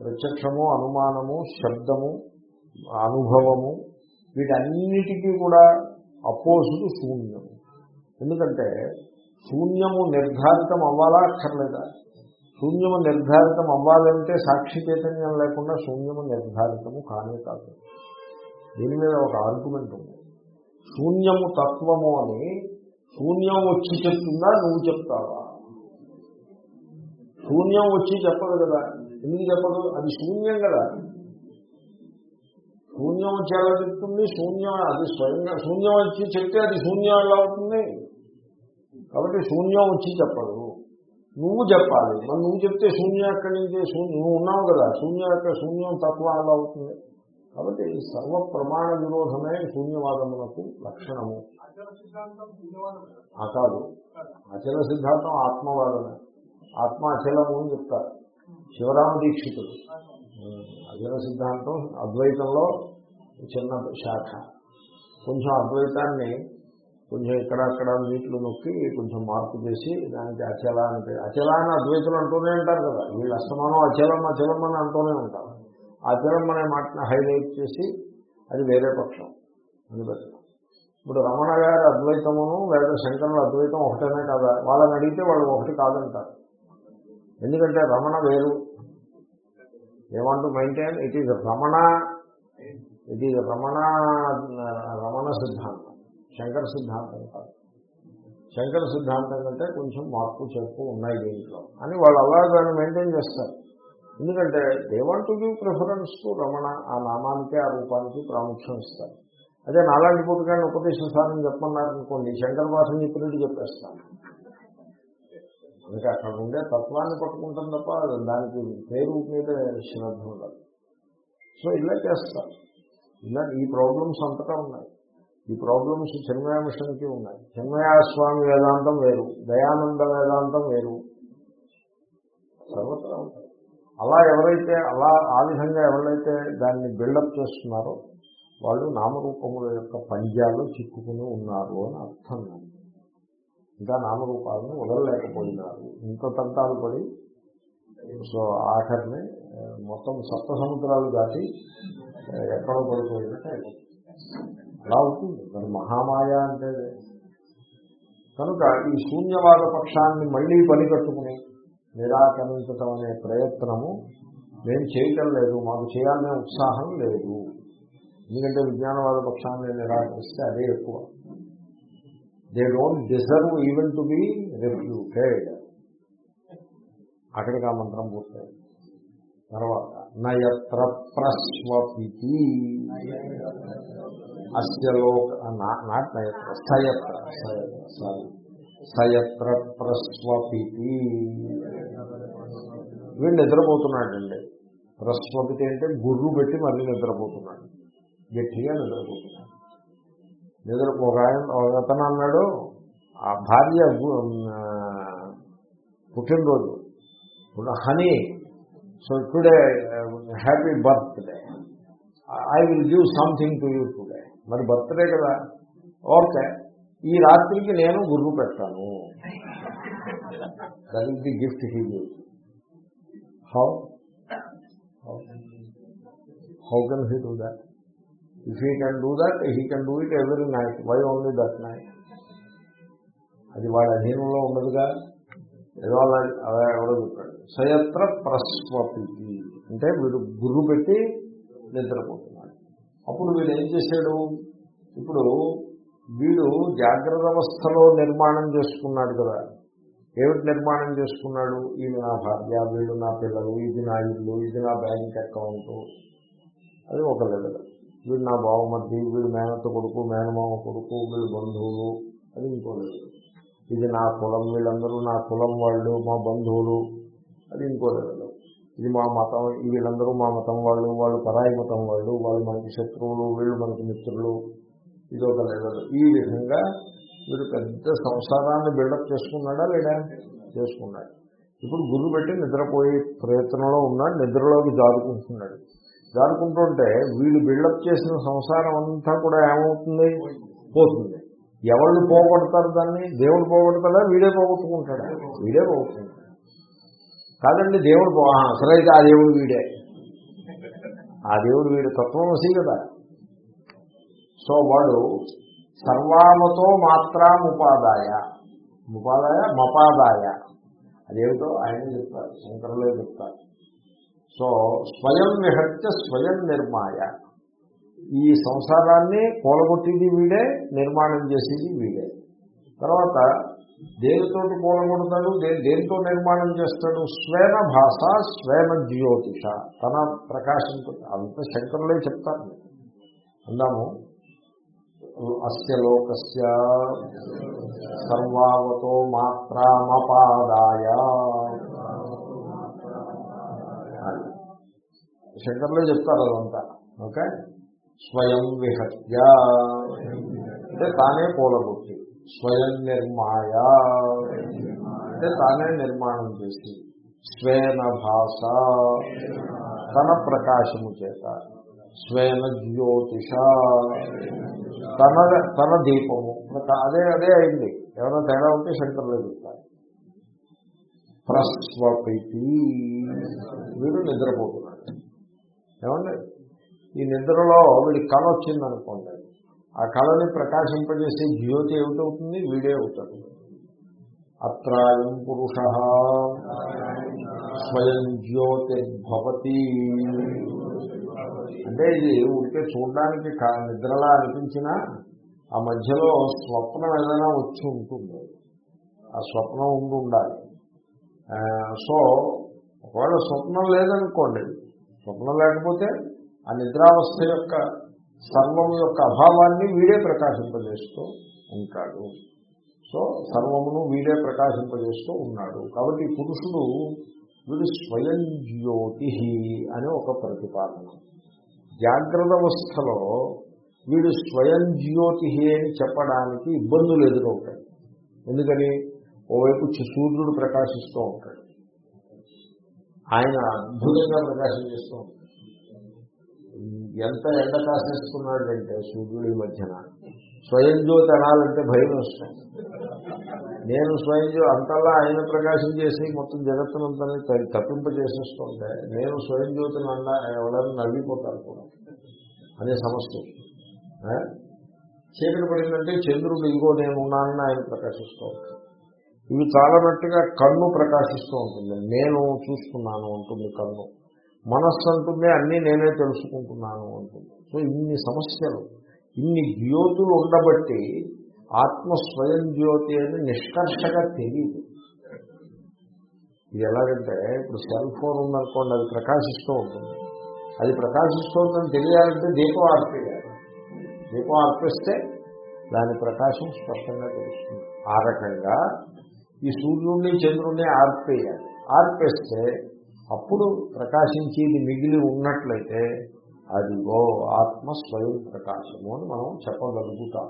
ప్రత్యక్షము అనుమానము శబ్దము అనుభవము వీటన్నిటికీ కూడా అపోజిట్ శూన్యము. ఎందుకంటే శూన్యము నిర్ధారితం అవ్వాలా అక్కర్లేదా? శూన్యము నిర్ధారితం అవ్వాలంటే సాక్షి చైతన్యం లేకుండా శూన్యము నిర్ధారితము కానే కాదు. దీని మీద ఒక ఆర్గ్యుమెంట్ ఉంది. శూన్యము తత్వము అని శూన్యం వచ్చి చెప్తుందా? నువ్వు చెప్తావా? శూన్యం వచ్చి చెప్పదు కదా. ఎందుకు చెప్పదు? అది శూన్యం కదా. శూన్యం వచ్చి ఎలా చెప్తుంది? శూన్యం అది స్వయంగా శూన్యం వచ్చి చెప్తే అది శూన్యం ఎలా అవుతుంది? కాబట్టి శూన్యం వచ్చి చెప్పదు. నువ్వు చెప్పాలి. మరి నువ్వు చెప్తే శూన్యం ఎక్కడి నుంచి? శూన్యం నువ్వు ఉన్నావు కదా. శూన్యం యొక్క శూన్యం తత్వం అవుతుంది. కాబట్టి సర్వ ప్రమాణ విరోధమే శూన్యవాదమునకు లక్షణము. ఆ కాదు. అచల సిద్ధాంతం ఆత్మవాదమే. ఆత్మ అచలము అని చెప్తారు. శివరామ దీక్షితుడు. అచల సిద్ధాంతం అద్వైతంలో చిన్న శాఖ. కొంచెం అద్వైతాన్ని కొంచెం ఇక్కడ అక్కడ నీటిలో నొక్కి కొంచెం మార్పు చేసి దానికి అచల అంటే అచల అని అద్వైతులు అంటూనే ఉంటారు కదా. వీళ్ళు అస్తమానం అచలం అచలం అని అంటూనే ఉంటారు. అచలం అనే మాటను హైలైట్ చేసి అది వేరే పక్షం. అని పెట్టడం. ఇప్పుడు రమణ గారి అద్వైతమును లేదా శంకరుల అద్వైతం ఒకటేనే కదా. వాళ్ళని అడిగితే వాళ్ళు ఒకటి కాదంటారు. ఎందుకంటే రమణ వేరు. ఏమంటూ maintain it is Ramana it is Ramana Ramana సిద్ధాంతం శంకర సిద్ధాంతం కాదు. శంకర సిద్ధాంతం కంటే కొంచెం మార్పు చెప్పు ఉన్నాయి దీంట్లో. అని వాళ్ళు అలా దాన్ని మెయింటైన్ చేస్తారు. ఎందుకంటే they won't give preference to Ramana ఆ నామానికి ఆ రూపానికి ప్రాముఖ్యం ఇస్తారు. అదే నాలాంటి పుట్టుకాన్ని ఉపదేశం సాధన చెప్పమన్నారు అనుకోండి శంకర భాషను చెప్పినట్టు చెప్పేస్తాను అందుకే అక్కడ ఉండే తత్వాన్ని పట్టుకుంటాం తప్ప దానికి పేరు మీద శ్రద్ధ ఉండదు. సో ఇలా చేస్తారు. ఇలా ఈ ప్రాబ్లమ్స్ అంతటా ఉన్నాయి. ఈ ప్రాబ్లమ్స్ చిన్మయ మిషన్కి ఉన్నాయి. చిన్మయాస్వామి వేదాంతం వేరు దయానంద వేదాంతం వేరు. సర్వత్రా ఉంటాయి. అలా ఎవరైతే అలా ఆ విధంగా ఎవరైతే దాన్ని బిల్డప్ చేస్తున్నారో వాళ్ళు నామరూపముల యొక్క పంజాలు చిక్కుకుని ఉన్నారు అని అర్థం ఇంకా నామరూపాలను వదలలేకపోయినారు. ఇంత తంటాలు పడి సో ఆఖరిని మొత్తం సప్త సముద్రాలు దాటి ఎక్కడ ఎక్కడో పడిపోయినట్టు అయిపోతుంది. అలా అవుతుంది మరి మహామాయ అంటే కనుక ఈ శూన్యవాద పక్షాన్ని మళ్ళీ పనికట్టుకుని నిరాకరించటం అనే ప్రయత్నము మేము చేయటం లేదు. మాకు చేయాలనే ఉత్సాహం లేదు. ఎందుకంటే విజ్ఞానవాద పక్షాన్ని నిరాకరిస్తే అదే ఎక్కువ. They don't deserve even to be refuted అక్కడికి ఆ మంత్రం పూర్తయింది. తర్వాత నయత్ర ప్రస్వపితి అస్య లోక నాట్ నయత్ర సయత్ర సయత్ర సారీ. సయత్ర ప్రస్వపితి వీడు నిద్రపోతున్నాడండి. ప్రస్వపితి అంటే గుర్రు పెట్టి మళ్ళీ నిద్రపోతున్నాడు. గట్టిగా నిద్రపోతున్నాడు. నిద్ర ఒక ఆయన అతను అన్నాడు ఆ భార్య పుట్టినరోజు. Honey so today happy birthday I will give something to you today మరి బర్త్డే కదా. ఓకే. ఈ రాత్రికి నేను గుర్రు పెడతాను that is the gift he give how how can he do that if he can do that he can do it every night why only that night అది వాడి అధీనంలో ఉన్నదిగా ఏదో అలా అలా చెప్పాడు. సయత్ర ప్రస్వపితి. అంటే వీడు గుర్రు పెట్టి నిద్రపోతున్నాడు. అప్పుడు వీడు ఏం చేశాడు? ఇప్పుడు వీడు జాగ్రత్త అవస్థలో నిర్మాణం చేసుకున్నాడు కదా. ఏమిటి నిర్మాణం చేసుకున్నాడు? ఈమె నా భార్య వీడు నా పిల్లలు ఇది నా ఇల్లు ఇది నా బ్యాంక్ అకౌంట్. అది ఒక లెవెల్. వీడు నా బావమర్ది వీడు మేనత్త కొడుకు మేనమామ కొడుకు వీడు బంధువులు అది ఇంకో లెవెల్. ఇది నా కులం వీళ్ళందరూ నా కులం వాళ్ళు మా బంధువులు. అది ఇంకో లెవెల్. ఇది మా మతం వీళ్ళందరూ మా మతం వాళ్ళు వాళ్ళు పరాయి మతం వాళ్ళు వాళ్ళు మనకి శత్రువులు వీళ్ళు మనకి మిత్రులు. ఇది ఒక లెవెల్. ఈ విధంగా వీడు పెద్ద సంసారాన్ని బిల్డప్ చేసుకున్నాడా లేడా చేసుకున్నాడు. ఇప్పుడు గురు పెట్టి నిద్రపోయే ప్రయత్నంలో ఉన్నాడు నిద్రలోకి జారుకుంటున్నాడు. జారుకుంటుంటే వీళ్ళు బిల్డప్ చేసిన సంసారం అంతా కూడా ఏమవుతుంది? పోతుంది. ఎవళ్ళు పోగొడతారు దాన్ని? దేవుడు పోగొడతాడా? వీడే పోగొట్టుకుంటాడా? వీడే పోగొట్టుకుంటాడు. కాదండి దేవుడు అసలు ఆ, ఆ దేవుడు వీడే. ఆ దేవుడు వీడు తత్వమసి కదా. సో వాడు సర్వామతో మాత్రం ఉపాదాయ. ఉపాదాయ మపాదాయ. అదేమిటో ఆయన చెప్తారు శంకరులే చెప్తారు. సో స్వయం విహత్య స్వయం నిర్మాయ. ఈ సంసారాన్ని కూలగొట్టేది వీడే నిర్మాణం చేసేది వీడే. తర్వాత దేనితోటి కూలగొడతాడు? దే- దేనితో నిర్మాణం చేస్తాడు? స్వేన భాష స్వేన జ్యోతిష. తన ప్రకాశంతో అంత శంకరులే చెప్తారు. అందాము అస్య లోకస్య సర్వావతో మాత్రామపాదాయ. శంకర్లే చెప్తారు అదంతా. ఓకే? స్వయం విహత్య. అంటే తానే పూలగొట్టి స్వయం నిర్మాయ. అంటే తానే నిర్మాణం చేసి స్వేన భాష తన ప్రకాశము చేత. స్వేన జ్యోతిష. తన తన దీపము. అదే అదే అయింది. ఎవరైనా తేడా ఉంటే శంకర్లో చెప్తారు. ప్రస్వపితి. వీడు నిద్రపోతున్నాడు. ఏమండి? ఈ నిద్రలో వీడి కళ వచ్చిందనుకోండి ఆ కళని ప్రకాశింపజేసే జ్యోతి ఏమిటవుతుంది వీడే అవుతాడు. అత్రాయం పురుష స్వయం జ్యోతిర్భవతి. అంటే ఇది ఉంటే చూడడానికి నిద్రలా అనిపించినా ఆ మధ్యలో స్వప్నం ఏదైనా వచ్చి ఉంటుంది. ఆ స్వప్నం ఉండి ఉండాలి. సో ఒకవేళ స్వప్నం లేదనుకోండి స్వప్నం లేకపోతే ఆ నిద్రావస్థ యొక్క సర్వం యొక్క అభావాన్ని వీడే ప్రకాశింపజేస్తూ ఉంటాడు. సో సర్వమును వీడే ప్రకాశింపజేస్తూ ఉన్నాడు. కాబట్టి పురుషుడు వీడు స్వయం జ్యోతి అని ఒక ప్రతిపాదన. జాగ్రత్త అవస్థలో వీడు స్వయం జ్యోతి అని చెప్పడానికి ఇబ్బందులు ఎదురవుతాయి. ఎందుకని? ఓవైపు సూర్యుడు ప్రకాశిస్తూ ఉంటాడు. ఆయన అద్భుతంగా ప్రకాశం చేస్తూ ఉంటాడు. ఎంత ఎండ కాసేస్తున్నాడంటే సూర్యుడి మధ్యన? స్వయం జ్యోతి అనాలంటే భయం వస్తుంది. నేను స్వయం జ్యోతి అంతలా ఆయన ప్రకాశం చేసి మొత్తం జగత్తునంతా తప్పింపజేసేస్తుంటే నేను స్వయం జ్యోతిని అన్న ఎవరైనా నవ్విపోతారు కూడా. అనే సమస్య. చీకటి పడిందంటే చంద్రుడు ఇదిగో నేను ఉన్నానని ఆయన ప్రకాశిస్తూ ఉంటాడు. ఇవి చాలా కన్ను ప్రకాశిస్తూ ఉంటుంది. నేను చూస్తున్నాను అంటుంది కన్ను. మనస్సు అంటుంది అన్నీ నేనే తెలుసుకుంటున్నాను అంటుంది. సో ఇన్ని సమస్యలు ఇన్ని జ్యోతులు ఉండబట్టి ఆత్మ స్వయం జ్యోతి అని నిష్కర్షగా తెలియదు ఇది ఎలాగంటే ఇప్పుడు సెల్ ఫోన్ ఉందనుకోండి అది ప్రకాశిస్తూ ఉంటుంది. అది ప్రకాశిస్తుందని తెలియాలంటే దీపం ఆర్పేయాలి. దీపం ఆర్పిస్తే దాని ప్రకాశం స్పష్టంగా తెలుస్తుంది. ఆ రకంగా ఈ సూర్యుడిని చంద్రుడిని ఆర్పేయాలి. ఆర్పేస్తే అప్పుడు ప్రకాశించేది మిగిలి ఉన్నట్లయితే అదిగో ఆత్మ స్వయం ప్రకాశము అని మనం చెప్పగలుగుతాం.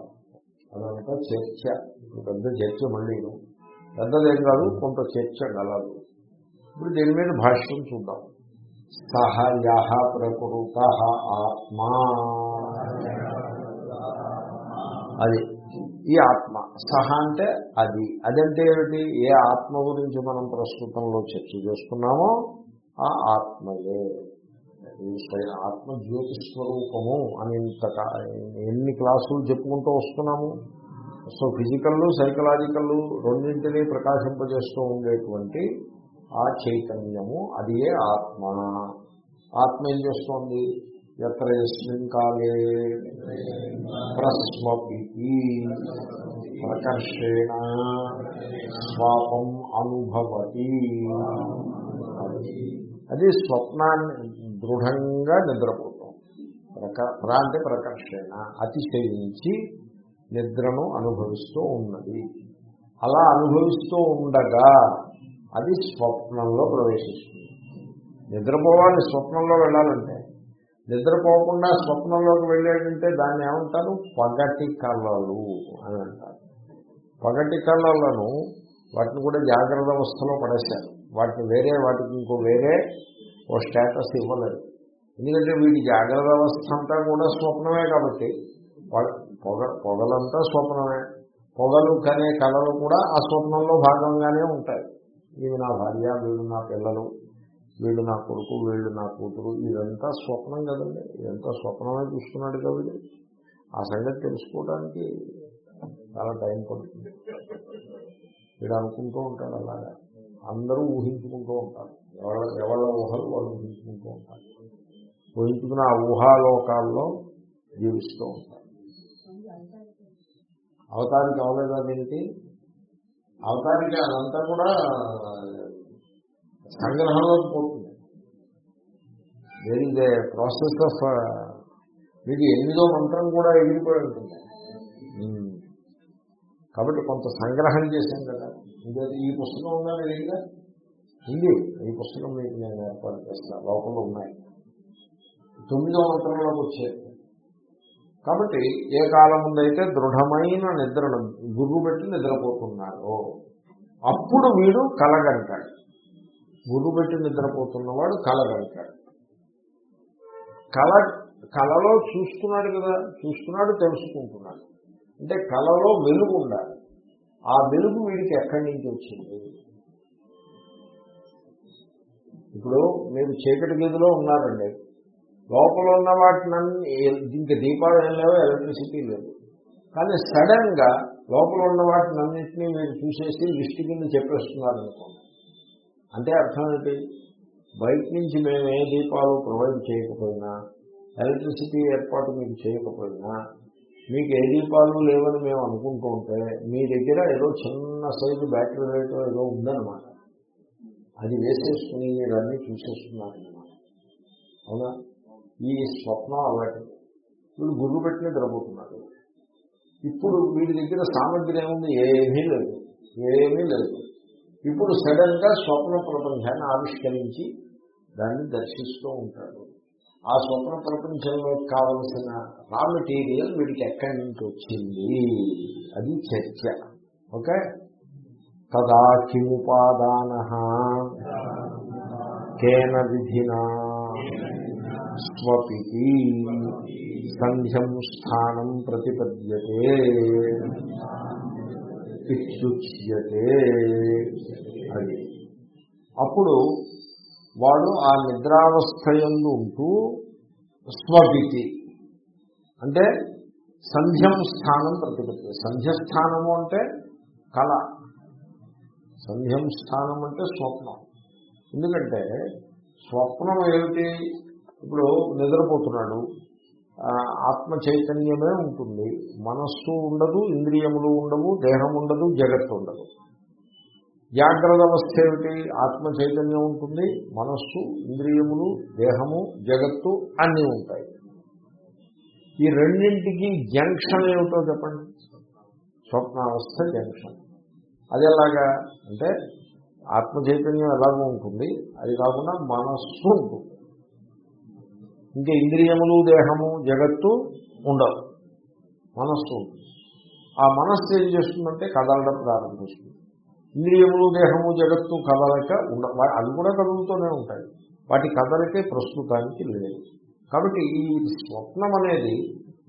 అదంతా చర్చ. పెద్ద చర్చ మళ్ళీ పెద్దదేం కాదు కొంత చర్చ గలదు. ఇప్పుడు దీని మీద భాష్యం చూద్దాం. సహ యహ ప్రకృత ఆత్మా. అది. ఈ ఆత్మ. సహ అంటే అది. అదంటే ఏమిటి? ఏ ఆత్మ గురించి మనం ప్రస్తుతంలో చర్చ చేసుకున్నామో ఆ ఆత్మయే. ఆత్మ జ్యోతి స్వరూపము అని ఇంత ఎన్ని క్లాసులు చెప్పుకుంటూ వస్తున్నాము? సో ఫిజికల్ సైకలాజికల్ రెండింటినీ ప్రకాశింపజేస్తూ ఉండేటువంటి ఆ చైతన్యము అది ఏ ఆత్మ? ఆత్మ ఏం చేస్తోంది? ఎత్ర ఎస్మిన్ కాలే ప్రస్వపి ప్రకర్షేణ స్వాపం అనుభవతి. అది స్వప్నాన్ని దృఢంగా నిద్రపోతాం. ప్రక ప్ర అంటే ప్రకర్షణ అతిశయించి నిద్రను అనుభవిస్తూ ఉన్నది. అలా అనుభవిస్తూ ఉండగా అది స్వప్నంలో ప్రవేశిస్తుంది. నిద్రపోవాలి స్వప్నంలో వెళ్ళాలంటే. నిద్రపోకుండా స్వప్నంలోకి వెళ్ళాడంటే దాన్ని ఏమంటారు? పగటి కళలు అని అంటారు. పగటి కళలను వాటిని కూడా జాగ్రత్త అవస్థలో పడేశారు. వాటిని వేరే వాటికి ఇంకో వేరే ఓ స్టేటస్ ఇవ్వలేదు. ఎందుకంటే వీటి జాగ్రత్త అవస్థ అంతా కూడా స్వప్నమే కాబట్టి పొగ పొగలంతా స్వప్నమే. పొగలు కనే కళలు కూడా ఆ స్వప్నంలో భాగంగానే ఉంటాయి. ఇవి నా భార్య వీళ్ళు నా పిల్లలు వీళ్ళు నా కొడుకు వీళ్ళు నా కూతురు ఇదంతా స్వప్నం కదండి. ఇదంతా స్వప్నమే చూస్తున్నాడు కదండి ఆ సంగతి తెలుసుకోవడానికి చాలా టైం పడుతుంది. వీడు అనుకుంటూ ఉంటాడు అలాగా. అందరూ ఊహించుకుంటూ ఉంటారు. ఎవరి ఎవరి ఊహలు వాళ్ళు ఊహించుకుంటూ ఉంటారు. ఊహించుకున్న ఆ ఊహాలోకాల్లో జీవిస్తూ ఉంటారు. అవతారికి అవలేదా దీనికి అవతారికి అదంతా కూడా సంగ్రహంలోకి పోతుంది. దేర్ ఏ ప్రాసెస్ ఆఫ్ మీకు ఎనిమిదో మంత్రం కూడా ఎగిరిపోయి ఉంటుంది. Hmm. కాబట్టి కొంత సంగ్రహం చేశాం కదా. ఇంకా ఈ పుస్తకం ఉందా లేదా ఉంది. ఈ పుస్తకం మీకు నేను ఏర్పాటు చేస్తాను లోపల ఉన్నాయి. తొమ్మిదో మంత్రంలోకి వచ్చేది కాబట్టి ఏ కాలం ముందైతే దృఢమైన నిద్రను గురువు పెట్టి నిద్రపోతున్నారో అప్పుడు వీడు కలగంటాడు. గురువు పెట్టి నిద్రపోతున్నవాడు కలగంటాడు. కళ కళలో చూసుకున్నాడు కదా చూసుకున్నాడు తెలుసుకుంటున్నాడు. అంటే కళలో వెలుగు ఉండాలి. ఆ వెలుగు వీడికి ఎక్కడి నుంచి వచ్చింది? ఇప్పుడు మీరు చీకటి గదిలో ఉన్నారండి. లోపల ఉన్న వాటిని ఇంకా దీపాలు ఏం లేవో ఎలక్ట్రిసిటీ లేదు. కానీ సడన్గా లోపల ఉన్న వాటిని అన్నింటినీ మీరు చూసేసి లిస్ట్ కింద చెప్పేస్తున్నారు అనుకోండి అంటే అర్థం ఏంటి? బయట నుంచి మేము ఏ దీపాలు ప్రొవైడ్ చేయకపోయినా ఎలక్ట్రిసిటీ ఏర్పాటు మీకు చేయకపోయినా మీకు ఏ దీపాలు లేవని మేము అనుకుంటూ ఉంటే మీ దగ్గర ఏదో చిన్న సైజు బ్యాటరీ లైట్ ఏదో ఉందన్నమాట. అది వేసేసుకుని మీరు అన్నీ చూసేస్తున్నారన్నమాట. అవునా? ఈ స్వప్నం అలాంటి వీళ్ళు గుర్రు పెట్టిన నిద్రపోతున్నాడు ఇప్పుడు వీడి దగ్గర సామగ్రి ఏముంది? ఏమీ లేదు. ఏమీ లేదు. ఇప్పుడు సడన్గా స్వప్న ప్రపంచాన్ని ఆవిష్కరించి దాన్ని దర్శిస్తూ ఉంటాడు. ఆ స్వప్న ప్రపంచంలో కావలసిన రా మెటీరియల్ వీడికి ఎక్కడి నుంచి వచ్చింది? అది చర్చ. ఓకే? తదా కిముపాదాన కేన విధినా. స్వపితి. సంధ్యం స్థానం ప్రతిపద్యతే. ఇత్యుచ్యతే. అది. అప్పుడు వాడు ఆ నిద్రావస్థయందు ఉంటూ స్వపితి అంటే సంధ్యం స్థానం ప్రతిపత్తి. సంధ్యస్థానము అంటే కళ. సంధ్యం స్థానం అంటే స్వప్నం. ఎందుకంటే స్వప్నం ఏమిటి? ఇప్పుడు నిద్రపోతున్నాడు. ఆత్మ చైతన్యమే ఉంటుంది. మనస్సు ఉండదు ఇంద్రియములు ఉండవు దేహం ఉండదు జగత్తు ఉండదు. జాగ్రత్త అవస్థ ఏమిటి ఆత్మ చైతన్యం ఉంటుంది మనస్సు ఇంద్రియములు దేహము జగత్తు అన్నీ ఉంటాయి. ఈ రెండింటికి జంక్షన్ ఏమిటో చెప్పండి. స్వప్నావస్థ జంక్షన్. అది ఎలాగా? అంటే ఆత్మ చైతన్యం ఎలాగో ఉంటుంది అది కాకుండా మనస్సు ఉంటుంది. ఇంకా ఇంద్రియములు దేహము జగత్తు ఉండవు. మనస్సు ఉంటుంది. ఆ మనస్సు ఏం చేస్తుందంటే కదలడం ప్రారంభిస్తుంది. ఇంద్రియములు దేహము జగత్తు కదలక ఉండ అవి కూడా కదులుతూనే ఉంటాయి. వాటి కదలికే ప్రస్తుతానికి లేదు. కాబట్టి ఈ స్వప్నం అనేది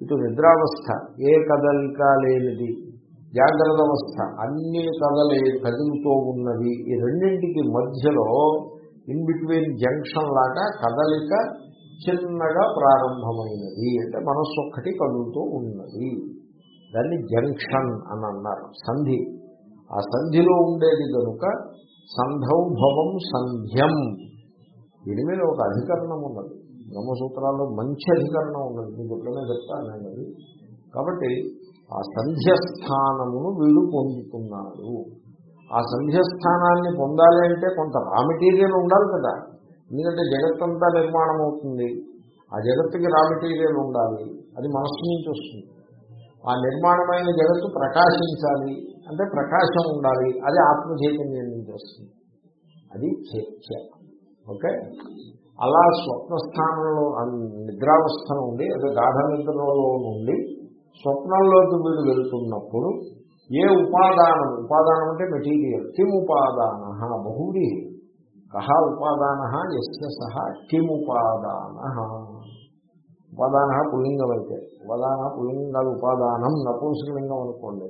ఇటు నిద్రావస్థ. ఏ కదలిక లేనిది. జాగ్రత్త అవస్థ. అన్ని కదలే కదులుతూ ఉన్నది. ఈ రెండింటికి మధ్యలో ఇన్ బిట్వీన్ జంక్షన్ లాగా కదలిక చిన్నగా ప్రారంభమైనది. అంటే మనస్సు ఒక్కటి కదులుతూ ఉన్నది. దాన్ని జంక్షన్ అని అన్నారు. సంధి. ఆ సంధిలో ఉండేది కనుక సంధౌభవం సంధ్యం. దీని మీద ఒక అధికరణం ఉన్నది. బ్రహ్మసూత్రాల్లో మంచి అధికరణం ఉన్నది. మీకు ఎప్పుడైనా చెప్తాను నేను అది. కాబట్టి ఆ సంధ్యస్థానమును వీడు పొందుతున్నాడు. ఆ సంధ్యస్థానాన్ని పొందాలి అంటే కొంత రా మెటీరియల్ ఉండాలి కదా. ఎందుకంటే జగత్తంతా నిర్మాణం అవుతుంది ఆ జగత్తుకి రా మెటీరియల్ ఉండాలి. అది మనస్సు నుంచి వస్తుంది. ఆ నిర్మాణమైన జగత్తు ప్రకాశించాలి. అంటే ప్రకాశం ఉండాలి. అది ఆత్మ చైతన్యం నుంచి వస్తుంది అది చర్చ ఓకే? అలా స్వప్నస్థానంలో నిద్రావస్థ నుండి అదే గాఢ నిద్రలో నుండి స్వప్నంలోకి వీడు వెళ్తున్నప్పుడు ఏ ఉపాదానం ఉపాదానం అంటే మెటీరియల్ కిమ్ ఉపాదాన బహుడి కహ ఉపాదాన ఎస్ సహ కిమ్ ఉపాదాన పుల్లింగం అయితే. ఉపాదాన పుల్లింగం ఉపాదానం నపుంసకలింగం అనుకోండి.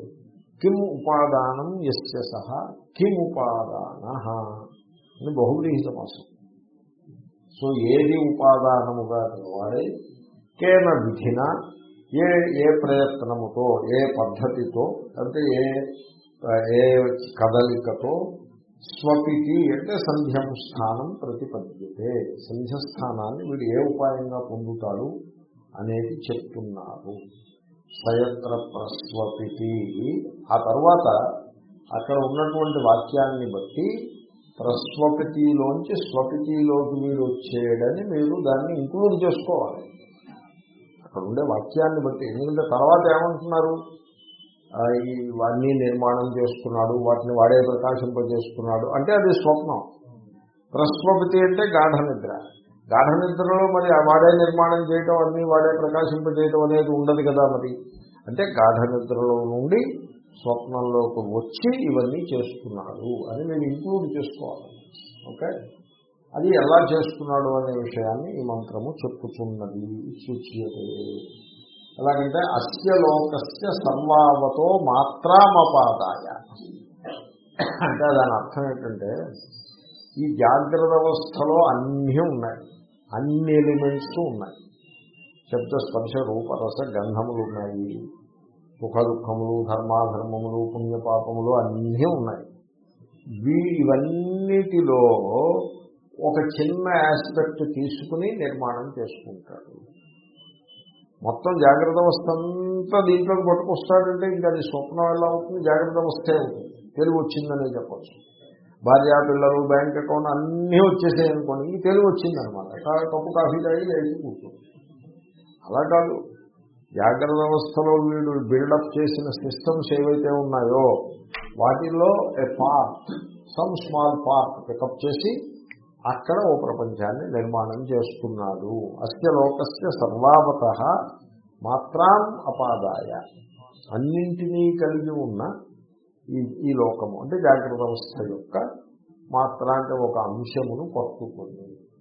కిం ఉపాదానం ఎస్య సహ కిం ఉపాదాన అని బహువ్రీహి సమాసం సో ఏది ఉపాదానముగా వాడే కేన విధిన ఏ ఏ ప్రయత్నముతో ఏ పద్ధతితో అంటే ఏ ఏ కదలికతో స్వపితి అంటే సంధ్యం స్థానం ప్రతిపద్యతే. సంధ్యస్థానాన్ని వీడు ఏ ఉపాయంగా పొందుతాడు? అనేది చెప్తున్నారు. సయత్ర ప్రస్వపితి. ఆ తర్వాత అక్కడ ఉన్నటువంటి వాక్యాన్ని బట్టి ప్రస్వపితిలోంచి స్వపితిలోకి మీరు వచ్చేయడని మీరు దాన్ని ఇంక్లూడ్ చేసుకోవాలి. అక్కడ ఉండే వాక్యాన్ని బట్టి. ఎందుకంటే తర్వాత ఏమంటున్నారు? ఇవన్నీ నిర్మాణం చేసుకున్నాడు వాటిని వాడే ప్రకాశింపజేసుకున్నాడు. అంటే అది స్వప్నం. ప్రస్వపతి అంటే గాఢ నిద్ర. గాఢ నిద్రలో మరి వాడే నిర్మాణం చేయటం అన్ని వాడే ప్రకాశింపజేయటం అనేది ఉండదు కదా మరి. అంటే గాఢ నిద్రలో నుండి స్వప్నంలోకి వచ్చి ఇవన్నీ చేస్తున్నాడు అని నేను ఇంక్లూడ్ చేసుకోవాలి. ఓకే? అది ఎలా చేస్తున్నాడు అనే విషయాన్ని ఈ మంత్రము చెప్పుతున్నది సూచ్యతే. ఎలాగంటే అస్య లోకస్య సర్వావతో మాత్రామపాదాయ. అంటే దాని అర్థం ఏంటంటే ఈ జాగ్రత్త అవస్థలో అన్నీ ఉన్నాయి. అన్ని ఎలిమెంట్స్ ఉన్నాయి. శబ్ద స్పర్శ రూపరస గంధములు ఉన్నాయి. సుఖ దుఃఖములు ధర్మాధర్మములు పుణ్యపాపములు అన్నీ ఉన్నాయి. వీ ఇవన్నిటిలో ఒక చిన్న ఆస్పెక్ట్ తీసుకుని నిర్మాణం చేసుకుంటాడు. మొత్తం జాగ్రత్త అవస్థ అంతా దీంట్లోకి పట్టుకొస్తాడంటే ఇంకా అది స్వప్నం ఎలా అవుతుంది? జాగ్రత్త అవస్థే అవుతుంది. తెలివి వచ్చిందనే చెప్పచ్చు. భార్య పిల్లలు బ్యాంక్ అకౌంట్ అన్నీ వచ్చేసాయి అనుకోండి ఈ తెలివి వచ్చిందనమాట కప్పు కాఫీ తాగి లేచి కూర్చోండి అలా కాదు. జాగ్రత్త వ్యవస్థలో వీడు బిల్డప్ చేసిన సిస్టమ్స్ ఏవైతే ఉన్నాయో వాటిల్లో ఏ part some small part pick up చేసి అక్కడ ఓ ప్రపంచాన్ని నిర్మాణం చేస్తున్నాడు. అస్య లోకస్య సర్వావత మాత్రాం అపాదాయ. అన్నింటినీ కలిగి ఉన్న ఈ ఈ లోకము. అంటే జాగ్రత్త అవస్థ యొక్క మాత్రాంటి ఒక అంశమును పట్టుకుంది